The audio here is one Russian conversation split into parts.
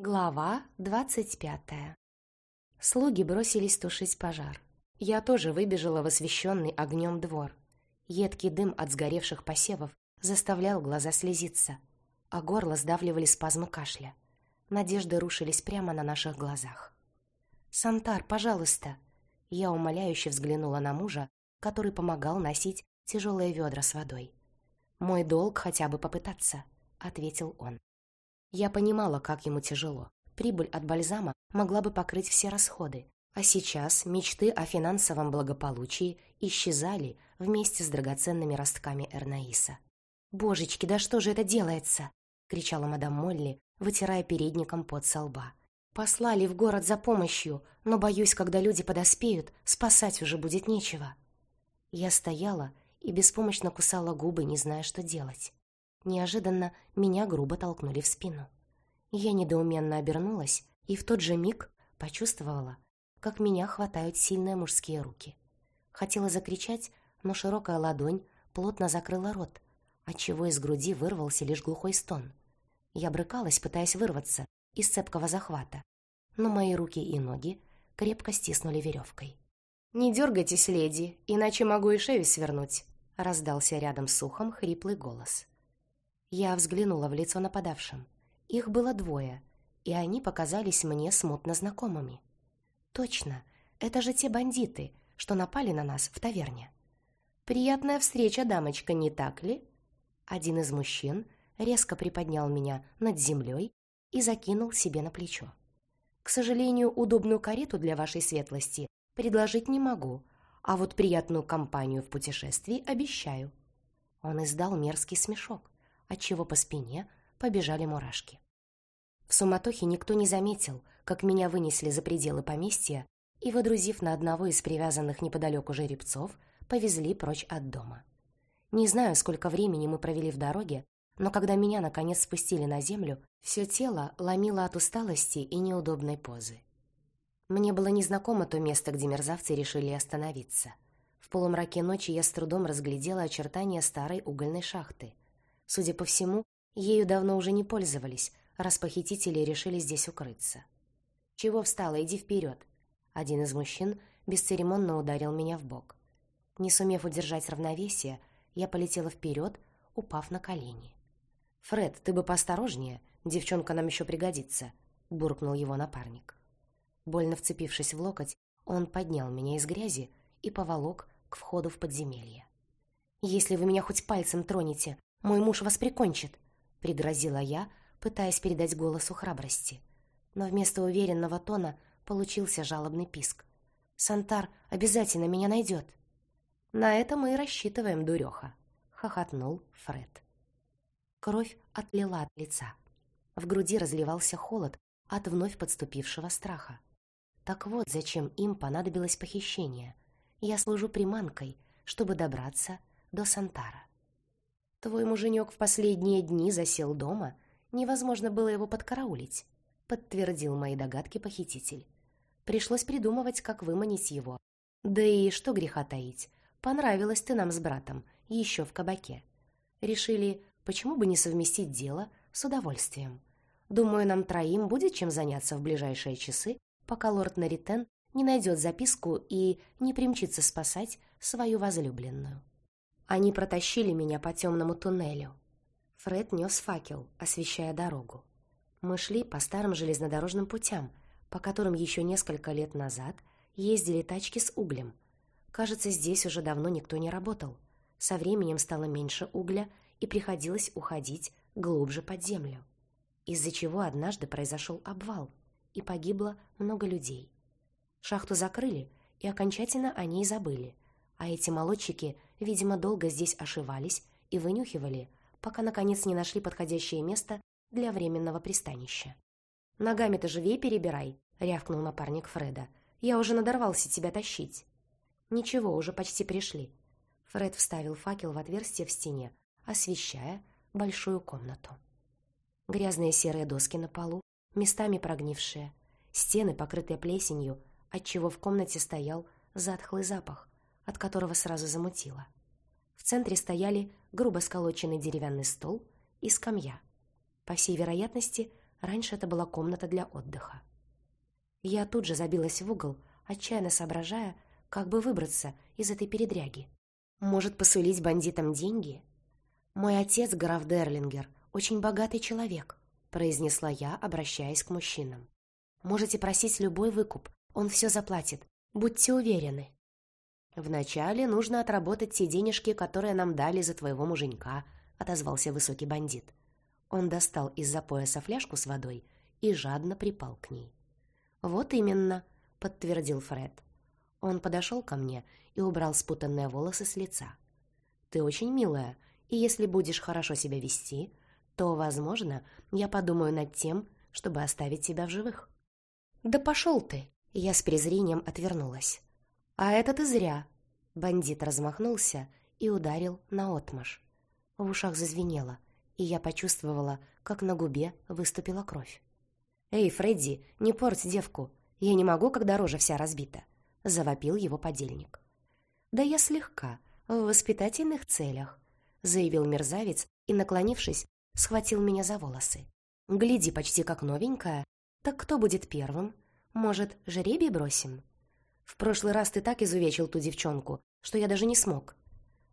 Глава двадцать пятая Слуги бросились тушить пожар. Я тоже выбежала в освещенный огнем двор. Едкий дым от сгоревших посевов заставлял глаза слезиться, а горло сдавливали спазмы кашля. Надежды рушились прямо на наших глазах. «Сантар, пожалуйста!» Я умоляюще взглянула на мужа, который помогал носить тяжелые ведра с водой. «Мой долг хотя бы попытаться», — ответил он. Я понимала, как ему тяжело. Прибыль от бальзама могла бы покрыть все расходы, а сейчас мечты о финансовом благополучии исчезали вместе с драгоценными ростками Эрнаиса. «Божечки, да что же это делается?» — кричала мадам Молли, вытирая передником под со лба. «Послали в город за помощью, но, боюсь, когда люди подоспеют, спасать уже будет нечего». Я стояла и беспомощно кусала губы, не зная, что делать. Неожиданно меня грубо толкнули в спину. Я недоуменно обернулась и в тот же миг почувствовала, как меня хватают сильные мужские руки. Хотела закричать, но широкая ладонь плотно закрыла рот, отчего из груди вырвался лишь глухой стон. Я брыкалась, пытаясь вырваться из цепкого захвата, но мои руки и ноги крепко стиснули веревкой. «Не дергайтесь, леди, иначе могу и шею свернуть», — раздался рядом с ухом хриплый голос. Я взглянула в лицо нападавшим. Их было двое, и они показались мне смутно знакомыми. Точно, это же те бандиты, что напали на нас в таверне. «Приятная встреча, дамочка, не так ли?» Один из мужчин резко приподнял меня над землей и закинул себе на плечо. «К сожалению, удобную карету для вашей светлости предложить не могу, а вот приятную компанию в путешествии обещаю». Он издал мерзкий смешок, отчего по спине побежали мурашки. В суматохе никто не заметил, как меня вынесли за пределы поместья и, водрузив на одного из привязанных неподалеку жеребцов, повезли прочь от дома. Не знаю, сколько времени мы провели в дороге, но когда меня наконец спустили на землю, все тело ломило от усталости и неудобной позы. Мне было незнакомо то место, где мерзавцы решили остановиться. В полумраке ночи я с трудом разглядела очертания старой угольной шахты. Судя по всему, ею давно уже не пользовались, раз похитители решили здесь укрыться. «Чего встала? Иди вперед!» Один из мужчин бесцеремонно ударил меня в бок. Не сумев удержать равновесие, я полетела вперед, упав на колени. «Фред, ты бы поосторожнее, девчонка нам еще пригодится», — буркнул его напарник. Больно вцепившись в локоть, он поднял меня из грязи и поволок к входу в подземелье. «Если вы меня хоть пальцем тронете, мой муж вас прикончит», — пригрозила я, пытаясь передать голосу храбрости. Но вместо уверенного тона получился жалобный писк. «Сантар обязательно меня найдет!» «На это мы и рассчитываем, дуреха!» — хохотнул Фред. Кровь отлила от лица. В груди разливался холод от вновь подступившего страха. Так вот, зачем им понадобилось похищение. Я служу приманкой, чтобы добраться до Сантара. Твой муженек в последние дни засел дома Невозможно было его подкараулить, подтвердил мои догадки похититель. Пришлось придумывать, как выманить его. Да и что греха таить, понравилась ты нам с братом, еще в кабаке. Решили, почему бы не совместить дело с удовольствием. Думаю, нам троим будет чем заняться в ближайшие часы, пока лорд Наритен не найдет записку и не примчится спасать свою возлюбленную. Они протащили меня по темному туннелю. Фред нес факел, освещая дорогу. Мы шли по старым железнодорожным путям, по которым еще несколько лет назад ездили тачки с углем. Кажется, здесь уже давно никто не работал. Со временем стало меньше угля, и приходилось уходить глубже под землю. Из-за чего однажды произошел обвал, и погибло много людей. Шахту закрыли, и окончательно о ней забыли, а эти молодчики, видимо, долго здесь ошивались и вынюхивали, пока, наконец, не нашли подходящее место для временного пристанища. «Ногами-то живее перебирай», — рявкнул напарник Фреда. «Я уже надорвался тебя тащить». «Ничего, уже почти пришли». Фред вставил факел в отверстие в стене, освещая большую комнату. Грязные серые доски на полу, местами прогнившие, стены, покрытые плесенью, отчего в комнате стоял затхлый запах, от которого сразу замутило. В центре стояли грубо сколоченный деревянный стол и скамья. По всей вероятности, Раньше это была комната для отдыха. Я тут же забилась в угол, отчаянно соображая, как бы выбраться из этой передряги. Может, посулить бандитам деньги? Мой отец, граф Дерлингер, очень богатый человек, произнесла я, обращаясь к мужчинам. Можете просить любой выкуп, он все заплатит, будьте уверены. Вначале нужно отработать те денежки, которые нам дали за твоего муженька, отозвался высокий бандит. Он достал из-за пояса фляжку с водой и жадно припал к ней. «Вот именно», — подтвердил Фред. Он подошел ко мне и убрал спутанные волосы с лица. «Ты очень милая, и если будешь хорошо себя вести, то, возможно, я подумаю над тем, чтобы оставить тебя в живых». «Да пошел ты!» Я с презрением отвернулась. «А это ты зря!» Бандит размахнулся и ударил наотмашь. В ушах зазвенело, и я почувствовала, как на губе выступила кровь. «Эй, Фредди, не порть девку! Я не могу, когда рожа вся разбита!» — завопил его подельник. «Да я слегка, в воспитательных целях», — заявил мерзавец и, наклонившись, схватил меня за волосы. «Гляди, почти как новенькая. Так кто будет первым? Может, жеребий бросим?» «В прошлый раз ты так изувечил ту девчонку, что я даже не смог».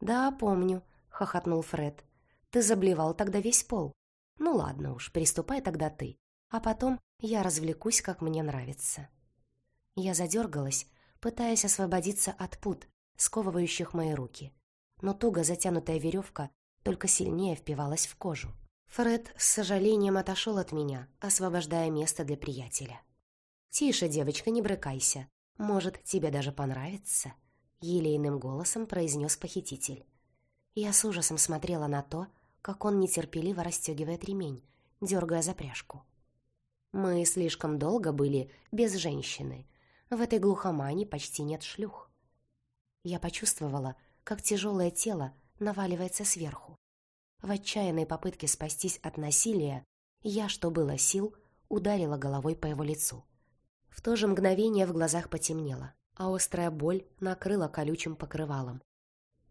«Да, помню», — хохотнул Фред. «Ты заблевал тогда весь пол. Ну ладно уж, приступай тогда ты а потом я развлекусь, как мне нравится. Я задергалась, пытаясь освободиться от пут, сковывающих мои руки. Но туго затянутая веревка только сильнее впивалась в кожу. Фред с сожалением отошел от меня, освобождая место для приятеля. «Тише, девочка, не брыкайся. Может, тебе даже понравится?» Елейным голосом произнес похититель. Я с ужасом смотрела на то, как он нетерпеливо расстегивает ремень, дергая за пряжку. Мы слишком долго были без женщины. В этой глухомане почти нет шлюх. Я почувствовала, как тяжелое тело наваливается сверху. В отчаянной попытке спастись от насилия я, что было сил, ударила головой по его лицу. В то же мгновение в глазах потемнело, а острая боль накрыла колючим покрывалом.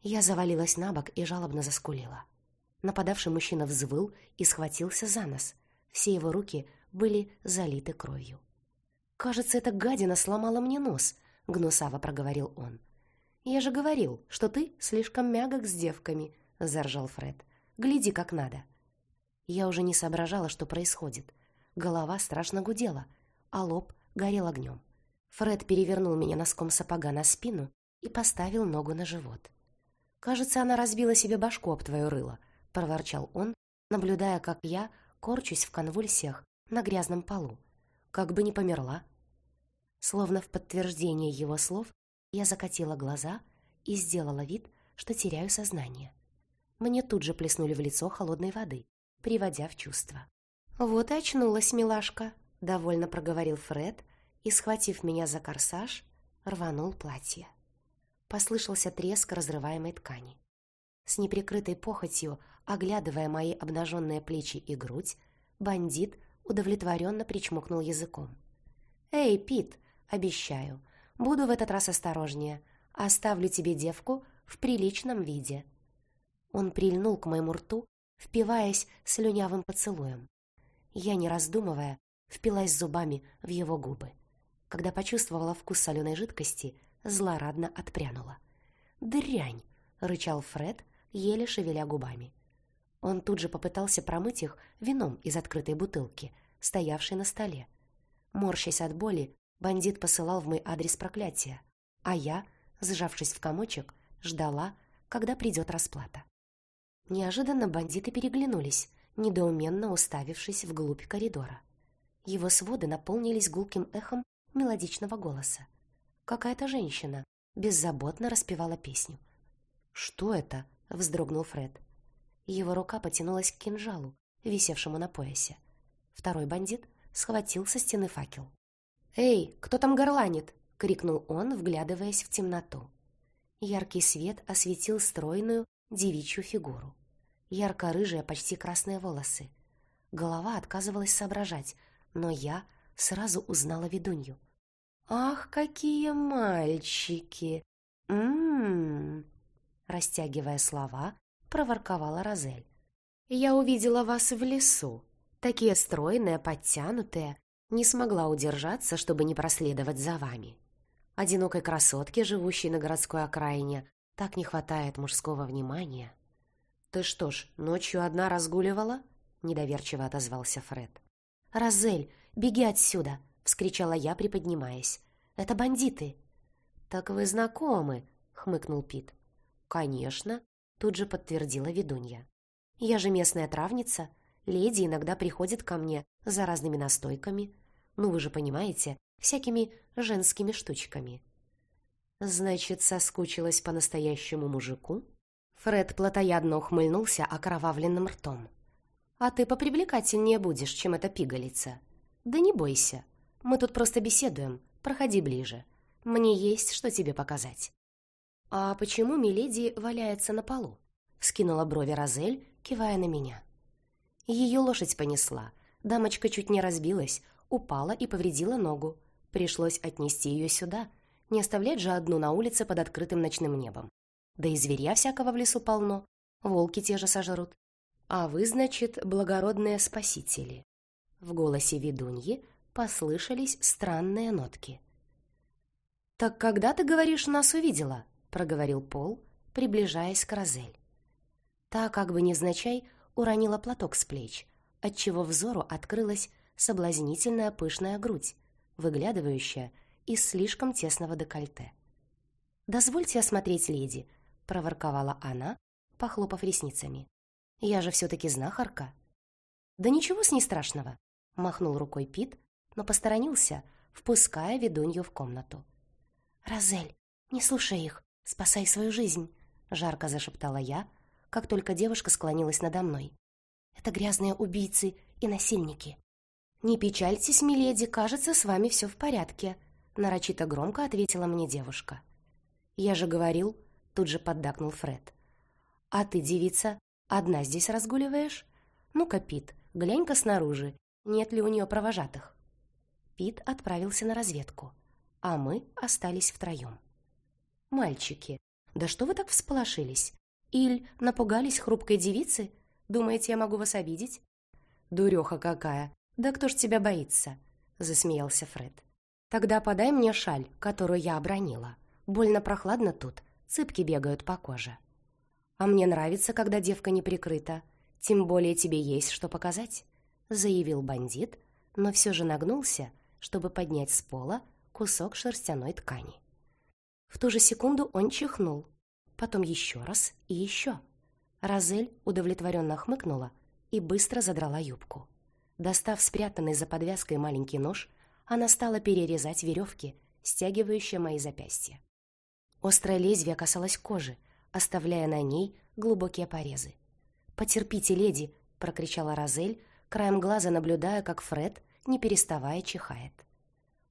Я завалилась на бок и жалобно заскулила. Нападавший мужчина взвыл и схватился за нос. Все его руки были залиты кровью. «Кажется, эта гадина сломала мне нос», — гнусаво проговорил он. «Я же говорил, что ты слишком мягок с девками», — заржал Фред. «Гляди, как надо». Я уже не соображала, что происходит. Голова страшно гудела, а лоб горел огнем. Фред перевернул меня носком сапога на спину и поставил ногу на живот. «Кажется, она разбила себе башку об твое рыло», — проворчал он, наблюдая, как я корчусь в конвульсиях на грязном полу, как бы не померла. Словно в подтверждение его слов, я закатила глаза и сделала вид, что теряю сознание. Мне тут же плеснули в лицо холодной воды, приводя в чувство. «Вот и очнулась, милашка», — довольно проговорил Фред и, схватив меня за корсаж, рванул платье. Послышался треск разрываемой ткани. С неприкрытой похотью, оглядывая мои обнаженные плечи и грудь, бандит удовлетворенно причмокнул языком. «Эй, Пит, обещаю, буду в этот раз осторожнее. Оставлю тебе девку в приличном виде». Он прильнул к моему рту, впиваясь слюнявым поцелуем. Я, не раздумывая, впилась зубами в его губы. Когда почувствовала вкус соленой жидкости, злорадно отпрянула. «Дрянь!» — рычал Фред, еле шевеля губами. Он тут же попытался промыть их вином из открытой бутылки, стоявшей на столе. Морщась от боли, бандит посылал в мой адрес проклятия, а я, сжавшись в комочек, ждала, когда придет расплата. Неожиданно бандиты переглянулись, недоуменно уставившись вглубь коридора. Его своды наполнились гулким эхом мелодичного голоса. Какая-то женщина беззаботно распевала песню. «Что это?» — вздрогнул Фред. Его рука потянулась к кинжалу, висевшему на поясе. Второй бандит схватил со стены факел. «Эй, кто там горланит?» — крикнул он, вглядываясь в темноту. Яркий свет осветил стройную девичью фигуру. Ярко-рыжие, почти красные волосы. Голова отказывалась соображать, но я сразу узнала ведунью. «Ах, какие мальчики! М-м-м!» Растягивая слова, проворковала Розель. «Я увидела вас в лесу. такие стройные, подтянутые, не смогла удержаться, чтобы не проследовать за вами. Одинокой красотке, живущей на городской окраине, так не хватает мужского внимания. «Ты что ж, ночью одна разгуливала?» — недоверчиво отозвался Фред. «Розель, беги отсюда!» — вскричала я, приподнимаясь. «Это бандиты!» «Так вы знакомы?» — хмыкнул Пит. «Конечно», — тут же подтвердила ведунья. «Я же местная травница. Леди иногда приходит ко мне за разными настойками. Ну, вы же понимаете, всякими женскими штучками». «Значит, соскучилась по настоящему мужику?» Фред плотоядно ухмыльнулся окровавленным ртом. «А ты попривлекательнее будешь, чем эта пигалица. Да не бойся. Мы тут просто беседуем. Проходи ближе. Мне есть что тебе показать». «А почему Миледи валяется на полу?» — скинула брови Розель, кивая на меня. Ее лошадь понесла. Дамочка чуть не разбилась, упала и повредила ногу. Пришлось отнести ее сюда. Не оставлять же одну на улице под открытым ночным небом. Да и зверя всякого в лесу полно. Волки те же сожрут. А вы, значит, благородные спасители. В голосе ведуньи послышались странные нотки. «Так когда, ты говоришь, нас увидела?» — проговорил Пол, приближаясь к Розель. Та, как бы невзначай, уронила платок с плеч, отчего взору открылась соблазнительная пышная грудь, выглядывающая из слишком тесного декольте. «Дозвольте осмотреть леди», — проворковала она, похлопав ресницами. «Я же все-таки знахарка». «Да ничего с ней страшного», — махнул рукой Пит, но посторонился, впуская ведунью в комнату. «Розель, не слушай их, спасай свою жизнь», — жарко зашептала я, как только девушка склонилась надо мной. «Это грязные убийцы и насильники». «Не печальтесь, миледи, кажется, с вами все в порядке», — нарочито громко ответила мне девушка. «Я же говорил», — тут же поддакнул Фред. «А ты, девица, одна здесь разгуливаешь? Ну-ка, Пит, глянь-ка снаружи, нет ли у нее провожатых?» Пит отправился на разведку а мы остались втроем. «Мальчики, да что вы так всполошились? Иль, напугались хрупкой девицы? Думаете, я могу вас обидеть?» «Дуреха какая! Да кто ж тебя боится?» — засмеялся Фред. «Тогда подай мне шаль, которую я обронила. Больно прохладно тут, цыпки бегают по коже. А мне нравится, когда девка не прикрыта. Тем более тебе есть что показать», — заявил бандит, но все же нагнулся, чтобы поднять с пола кусок шерстяной ткани. В ту же секунду он чихнул, потом еще раз и еще. Розель удовлетворенно хмыкнула и быстро задрала юбку. Достав спрятанный за подвязкой маленький нож, она стала перерезать веревки, стягивающие мои запястья. Острое лезвие касалось кожи, оставляя на ней глубокие порезы. «Потерпите, леди!» — прокричала Розель, краем глаза наблюдая, как Фред, не переставая, чихает.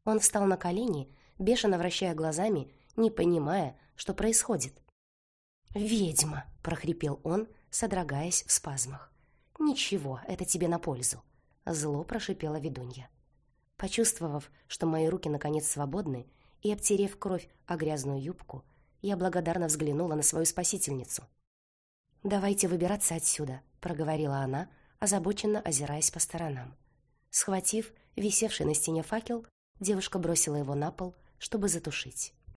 Он встал на колени, бешено вращая глазами, не понимая, что происходит. «Ведьма!» — прохрипел он, содрогаясь в спазмах. «Ничего, это тебе на пользу!» — зло прошипела ведунья. Почувствовав, что мои руки наконец свободны, и обтерев кровь о грязную юбку, я благодарно взглянула на свою спасительницу. «Давайте выбираться отсюда», — проговорила она, озабоченно озираясь по сторонам. Схватив висевший на стене факел, Девушка бросила его на пол, чтобы затушить.